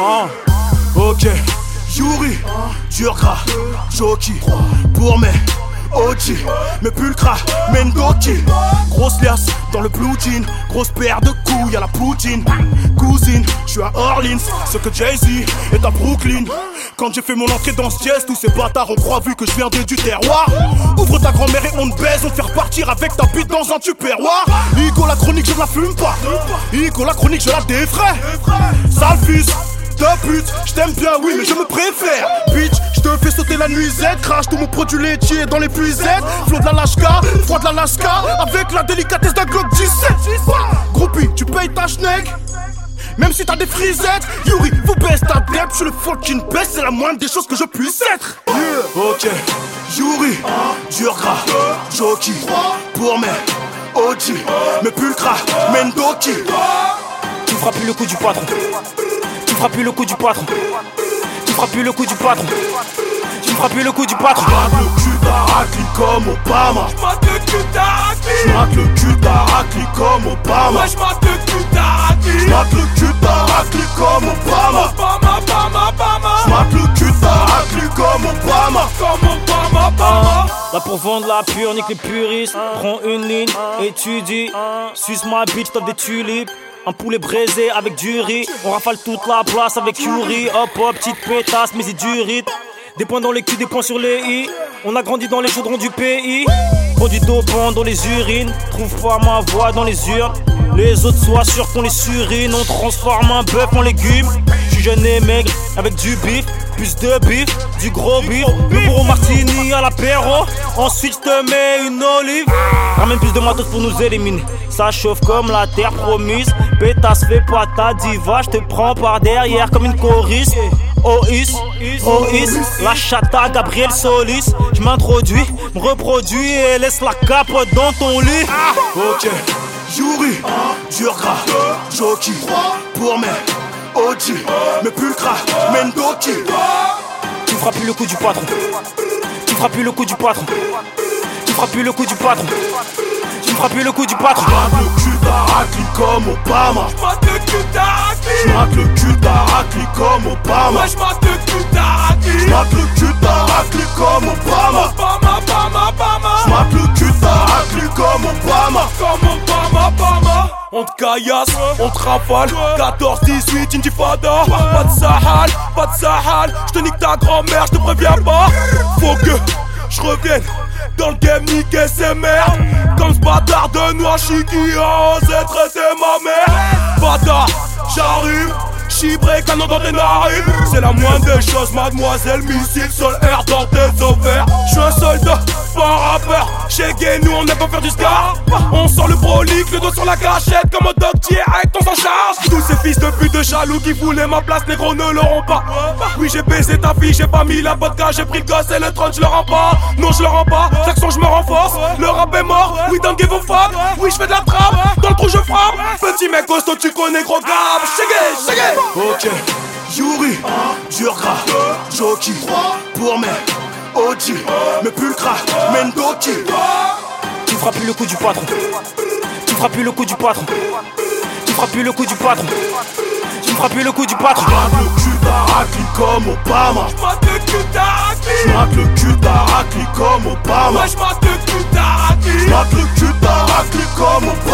Ah, ok, Yuri, dur gras, jockey, pour mes OG, mes pulcras, Mendoki, grosse liasse dans le blue jean, grosse paire de couilles à la poutine, cousine, je suis à Orleans, ce que Jay-Z est à Brooklyn. Quand j'ai fait mon entrée dans ce jazz, tous ces bâtards ont croit vu que je viens du terroir. Ouvre ta grand-mère et on te baise, on te faire partir avec ta bite dans un tupperware. Igo la chronique, je la fume pas. Igo la chronique, je la défraie. Sale fils, de pute, je t'aime bien, oui, mais je me préfère. Bitch, je te fais sauter la nuisette, crache tout mon produit laitier dans les puisettes. Flot de l'Alaska, froid de l'Alaska, avec la délicatesse d'un Glock 17. Même si t'as des frisettes, Yuri, vous baisse ta dette, je suis le fucking best, c'est la moindre des choses que je puisse être. Ok, Yuri, dur gras, jockey, pour mes OG, mes pulcras, Mendoki. Tu feras plus le coup du patron. Tu feras plus le coup du patron. Tu feras plus le coup du patron. Tu feras plus le coup du patron. J'mate le cul d'Aracli comme Obama. J'mate le cul d'Aracli J'mate le cul d'Aracli comme Obama. Ouais j'mate le cul d'Aracli J'mate le cul d'Aracli comme Obama. Obama, Obama, Obama le cul comme Obama. Comme Obama, Obama Là pour vendre la pure, nique les puristes. Prends une ligne, étudie. Suce ma bitch, t'offre des tulipes. Un poulet braisé avec du riz. On rafale toute la place avec Yuri. Hop hop, petite pétasse, mais c'est du rythme. Des points dans les culs, des points sur les i. On a grandi dans les chaudrons du pays. Produit dopant dans les urines. Trouve pas ma voix dans les urnes. Les autres soient sûrs qu'on les surine. On transforme un bœuf en légumes. J'suis jeune et maigre avec du bif. Plus de bif, du gros bif. Le gros martini à l'apéro. Ensuite j'te mets une olive. Ramène plus de matos pour nous éliminer. Ça chauffe comme la terre promise. Pétasse, fais pas ta diva. J'te prends par derrière comme une choriste. OIS, OIS, la chata Gabriel Solis. Je m'introduis, me reproduis et laisse la capote dans ton lit. Ok, Yuri, dur gras, jockey, pour mes OG, mes pulcras, Mendoki. Tu feras plus le coup du patron. Tu feras plus le coup du patron. Tu feras plus le coup du patron. Feras plus le coup du patron. J'mate le cul d'Aracli comme Obama. J'mate le cul d'Aracli J'mate le cul d'Aracli comme Obama. Ouais j'mate le cul d'Aracli J'mate le cul d'Aracli comme Obama. Obama, Obama, Obama. J'mate le cul d'Aracli comme Obama. Comme Obama, Obama. On te caillasse, on te rafale. 14, 18, intifada Pas de sahal, pas de sahal. J'te nique ta grand-mère, j'te préviens pas. Faut que je revienne dans le game niquer ses mères. Comme ce bâtard de Noachi qui a osé traiter ma mère. Bâtard, j'arrive Chibré, canon dans tes narines C'est la moindre des choses, mademoiselle Missile, sol, air dans tes ovaires. J'suis un soldat, pas un rappeur. Chez Gay, nous on aime pas faire du scar On sort le prolique, le dos sur la cachette Comme un dog direct, on s'en charge. Tous ces fils de pute de jaloux qui voulaient ma place Négro ne l'auront pas. Oui j'ai baisé ta fille, j'ai pas mis la vodka J'ai pris le gosse et le trône, je le rends pas. Non je le rends pas, chaque son je me renforce. Le rap est mort, oui don't give a fuck Oui je fais de la trappe, dans le trou je frappe. Petit mec costaud tu connais gros grave Shaggy, shaggy Ok, Yuri, dur gras, jockey, pour mes OG, mes pulcras, Mendoki. Tu feras plus le coup du patron. Tu feras plus le coup du patron. Tu feras plus le coup du patron. Tu feras plus le coup du patron. Le cul d'Aracli comme Obama. J'mate le cul d'Aracli J'mate le cul d'Aracli comme Obama. Ouais j'mate le cul d'Aracli J'mate le cul d'Aracli comme. Obama,